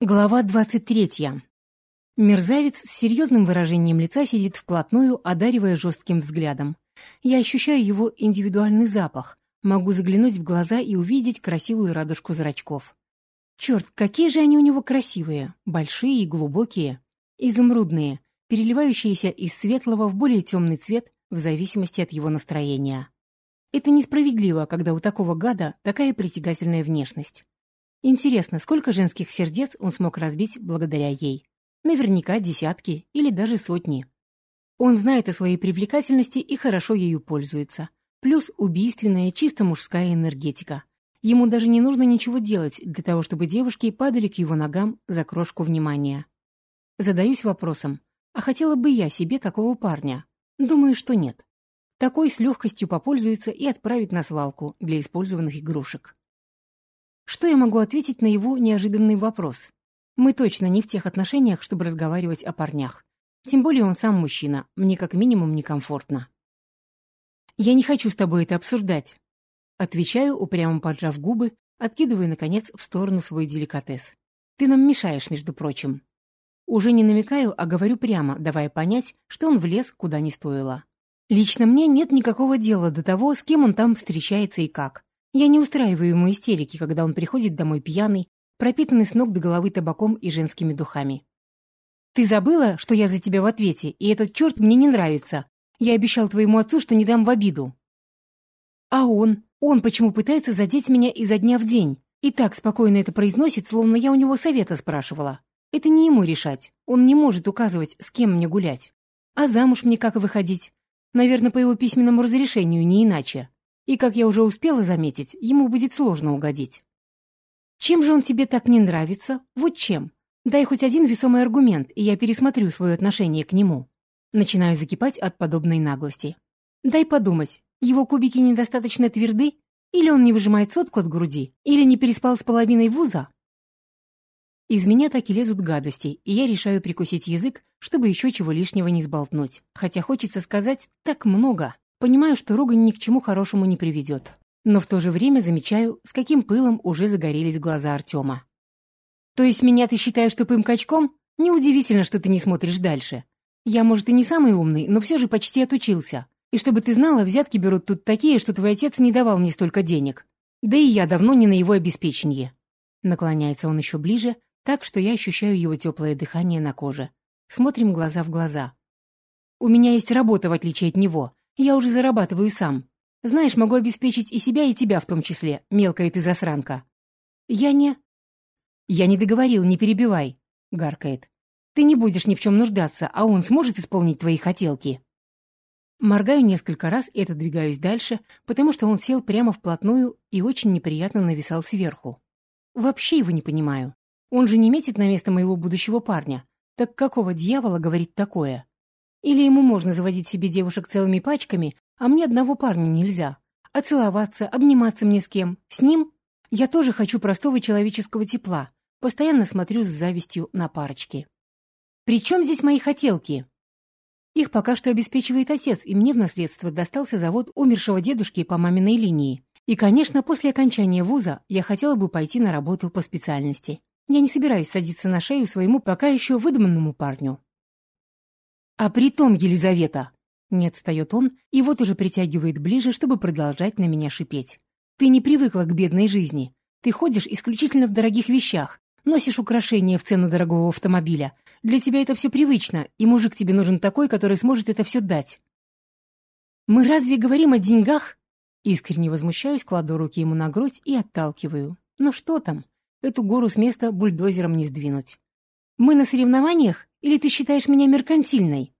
Глава 23. Мерзавец с серьезным выражением лица сидит вплотную, одаривая жестким взглядом. Я ощущаю его индивидуальный запах, могу заглянуть в глаза и увидеть красивую радужку зрачков. Черт, какие же они у него красивые, большие и глубокие, изумрудные, переливающиеся из светлого в более темный цвет в зависимости от его настроения. Это несправедливо, когда у такого гада такая притягательная внешность. Интересно, сколько женских сердец он смог разбить благодаря ей? Наверняка десятки или даже сотни. Он знает о своей привлекательности и хорошо ею пользуется. Плюс убийственная, чисто мужская энергетика. Ему даже не нужно ничего делать для того, чтобы девушки падали к его ногам за крошку внимания. Задаюсь вопросом, а хотела бы я себе такого парня? Думаю, что нет. Такой с легкостью попользуется и отправит на свалку для использованных игрушек. Что я могу ответить на его неожиданный вопрос? Мы точно не в тех отношениях, чтобы разговаривать о парнях. Тем более он сам мужчина, мне как минимум некомфортно. «Я не хочу с тобой это обсуждать», — отвечаю, упрямо поджав губы, откидываю, наконец, в сторону свой деликатес. «Ты нам мешаешь, между прочим». Уже не намекаю, а говорю прямо, давая понять, что он влез куда не стоило. Лично мне нет никакого дела до того, с кем он там встречается и как. Я не устраиваю ему истерики, когда он приходит домой пьяный, пропитанный с ног до головы табаком и женскими духами. «Ты забыла, что я за тебя в ответе, и этот черт мне не нравится. Я обещал твоему отцу, что не дам в обиду». А он? Он почему пытается задеть меня изо дня в день? И так спокойно это произносит, словно я у него совета спрашивала. Это не ему решать. Он не может указывать, с кем мне гулять. А замуж мне как выходить? Наверное, по его письменному разрешению, не иначе. И, как я уже успела заметить, ему будет сложно угодить. Чем же он тебе так не нравится? Вот чем? Дай хоть один весомый аргумент, и я пересмотрю свое отношение к нему. Начинаю закипать от подобной наглости. Дай подумать, его кубики недостаточно тверды? Или он не выжимает сотку от груди? Или не переспал с половиной вуза? Из меня так и лезут гадости, и я решаю прикусить язык, чтобы еще чего лишнего не сболтнуть. Хотя хочется сказать так много. Понимаю, что ругань ни к чему хорошему не приведет. Но в то же время замечаю, с каким пылом уже загорелись глаза Артема. «То есть меня ты считаешь тупым качком? Неудивительно, что ты не смотришь дальше. Я, может, и не самый умный, но все же почти отучился. И чтобы ты знала, взятки берут тут такие, что твой отец не давал мне столько денег. Да и я давно не на его обеспечении». Наклоняется он еще ближе, так что я ощущаю его теплое дыхание на коже. Смотрим глаза в глаза. «У меня есть работа, в отличие от него. Я уже зарабатываю сам. Знаешь, могу обеспечить и себя, и тебя в том числе, мелкая ты засранка. Я не... Я не договорил, не перебивай, гаркает. Ты не будешь ни в чем нуждаться, а он сможет исполнить твои хотелки. Моргаю несколько раз и отодвигаюсь дальше, потому что он сел прямо вплотную и очень неприятно нависал сверху. Вообще его не понимаю. Он же не метит на место моего будущего парня. Так какого дьявола говорит такое? Или ему можно заводить себе девушек целыми пачками, а мне одного парня нельзя. А целоваться, обниматься мне с кем? С ним? Я тоже хочу простого человеческого тепла. Постоянно смотрю с завистью на парочки. При чем здесь мои хотелки? Их пока что обеспечивает отец, и мне в наследство достался завод умершего дедушки по маминой линии. И, конечно, после окончания вуза я хотела бы пойти на работу по специальности. Я не собираюсь садиться на шею своему пока еще выдуманному парню. «А притом, Елизавета!» Не отстает он, и вот уже притягивает ближе, чтобы продолжать на меня шипеть. «Ты не привыкла к бедной жизни. Ты ходишь исключительно в дорогих вещах, носишь украшения в цену дорогого автомобиля. Для тебя это все привычно, и мужик тебе нужен такой, который сможет это все дать». «Мы разве говорим о деньгах?» Искренне возмущаюсь, кладу руки ему на грудь и отталкиваю. «Ну что там? Эту гору с места бульдозером не сдвинуть. Мы на соревнованиях? Или ты считаешь меня меркантильной?»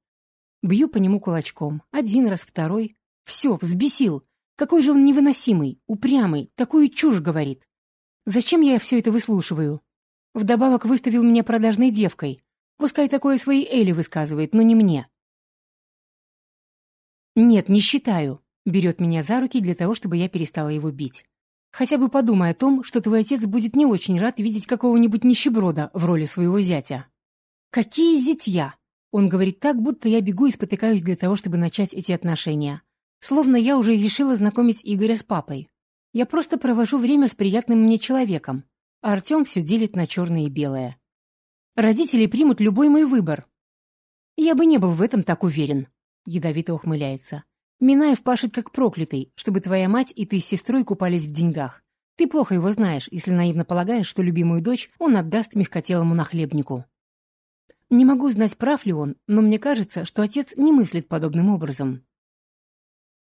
Бью по нему кулачком. Один раз, второй. Все, взбесил. Какой же он невыносимый, упрямый, такую чушь говорит. Зачем я все это выслушиваю? Вдобавок выставил меня продажной девкой. Пускай такое своей Элли высказывает, но не мне. Нет, не считаю. Берет меня за руки для того, чтобы я перестала его бить. Хотя бы подумай о том, что твой отец будет не очень рад видеть какого-нибудь нищеброда в роли своего зятя. Какие зятья? Он говорит так, будто я бегу и спотыкаюсь для того, чтобы начать эти отношения. Словно я уже решила знакомить Игоря с папой. Я просто провожу время с приятным мне человеком, а Артем все делит на черное и белое. Родители примут любой мой выбор. Я бы не был в этом так уверен, ядовито ухмыляется. Минаев пашет как проклятый, чтобы твоя мать и ты с сестрой купались в деньгах. Ты плохо его знаешь, если наивно полагаешь, что любимую дочь он отдаст мягкотелому нахлебнику. Не могу знать, прав ли он, но мне кажется, что отец не мыслит подобным образом.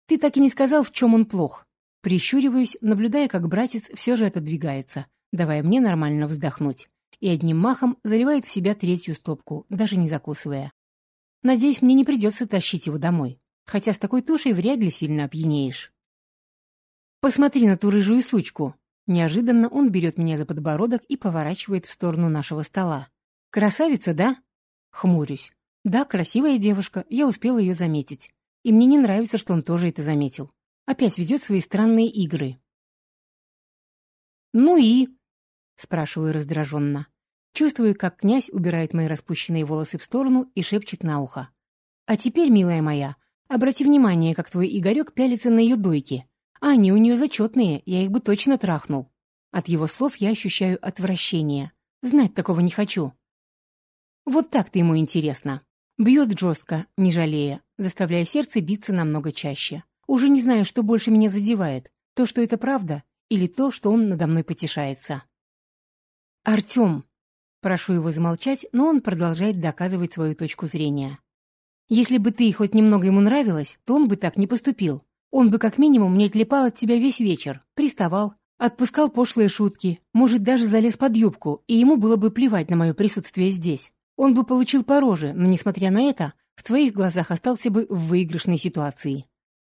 Ты так и не сказал, в чем он плох. Прищуриваюсь, наблюдая, как братец все же отодвигается, давая мне нормально вздохнуть, и одним махом заливает в себя третью стопку, даже не закусывая. Надеюсь, мне не придется тащить его домой, хотя с такой тушей вряд ли сильно опьянеешь. Посмотри на ту рыжую сучку. Неожиданно он берет меня за подбородок и поворачивает в сторону нашего стола. Красавица, да? Хмурюсь. Да, красивая девушка, я успела ее заметить. И мне не нравится, что он тоже это заметил. Опять ведет свои странные игры. «Ну и?» — спрашиваю раздраженно. Чувствую, как князь убирает мои распущенные волосы в сторону и шепчет на ухо. «А теперь, милая моя, обрати внимание, как твой Игорек пялится на ее дойки. А они у нее зачетные, я их бы точно трахнул». От его слов я ощущаю отвращение. Знать такого не хочу. Вот так-то ему интересно. Бьет жестко, не жалея, заставляя сердце биться намного чаще. Уже не знаю, что больше меня задевает. То, что это правда, или то, что он надо мной потешается. «Артем!» Прошу его замолчать, но он продолжает доказывать свою точку зрения. «Если бы ты хоть немного ему нравилась, то он бы так не поступил. Он бы как минимум не отлипал от тебя весь вечер, приставал, отпускал пошлые шутки, может, даже залез под юбку, и ему было бы плевать на мое присутствие здесь. Он бы получил по роже, но, несмотря на это, в твоих глазах остался бы в выигрышной ситуации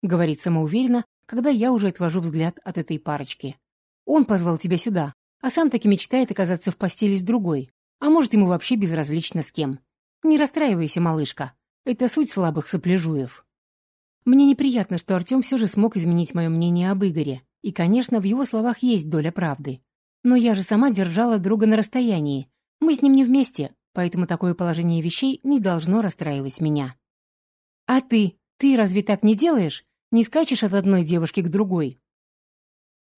говорит самоуверенно, когда я уже отвожу взгляд от этой парочки. Он позвал тебя сюда, а сам таки мечтает оказаться в постели с другой, а может, ему вообще безразлично с кем. Не расстраивайся, малышка, это суть слабых сопляжуев. Мне неприятно, что Артем все же смог изменить мое мнение об Игоре, и, конечно, в его словах есть доля правды. Но я же сама держала друга на расстоянии, мы с ним не вместе, поэтому такое положение вещей не должно расстраивать меня. А ты, ты разве так не делаешь? Не скачешь от одной девушки к другой.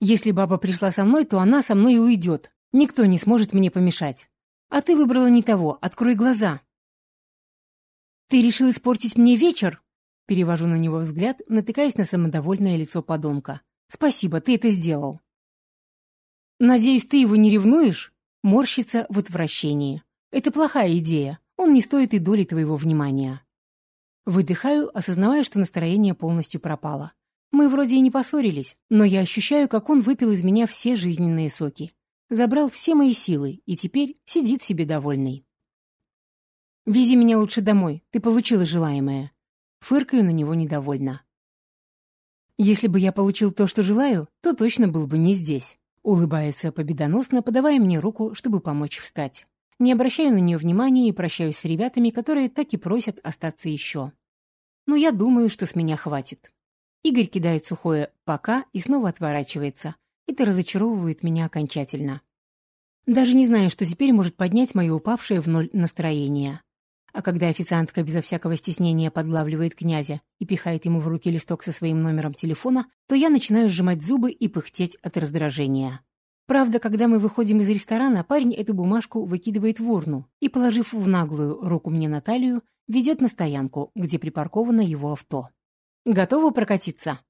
Если баба пришла со мной, то она со мной и уйдет. Никто не сможет мне помешать. А ты выбрала не того, открой глаза. Ты решил испортить мне вечер? Перевожу на него взгляд, натыкаясь на самодовольное лицо подонка. Спасибо, ты это сделал. Надеюсь, ты его не ревнуешь? Морщится в отвращении. Это плохая идея. Он не стоит и доли твоего внимания. Выдыхаю, осознавая, что настроение полностью пропало. Мы вроде и не поссорились, но я ощущаю, как он выпил из меня все жизненные соки. Забрал все мои силы и теперь сидит себе довольный. «Вези меня лучше домой, ты получила желаемое». Фыркаю на него недовольно. «Если бы я получил то, что желаю, то точно был бы не здесь», улыбается победоносно, подавая мне руку, чтобы помочь встать. Не обращаю на нее внимания и прощаюсь с ребятами, которые так и просят остаться еще. Но я думаю, что с меня хватит. Игорь кидает сухое «пока» и снова отворачивается. Это разочаровывает меня окончательно. Даже не знаю, что теперь может поднять мое упавшее в ноль настроение. А когда официантка безо всякого стеснения подлавливает князя и пихает ему в руки листок со своим номером телефона, то я начинаю сжимать зубы и пыхтеть от раздражения. Правда, когда мы выходим из ресторана, парень эту бумажку выкидывает в урну и, положив в наглую руку мне на талию, ведет на стоянку, где припарковано его авто. «Готово прокатиться?»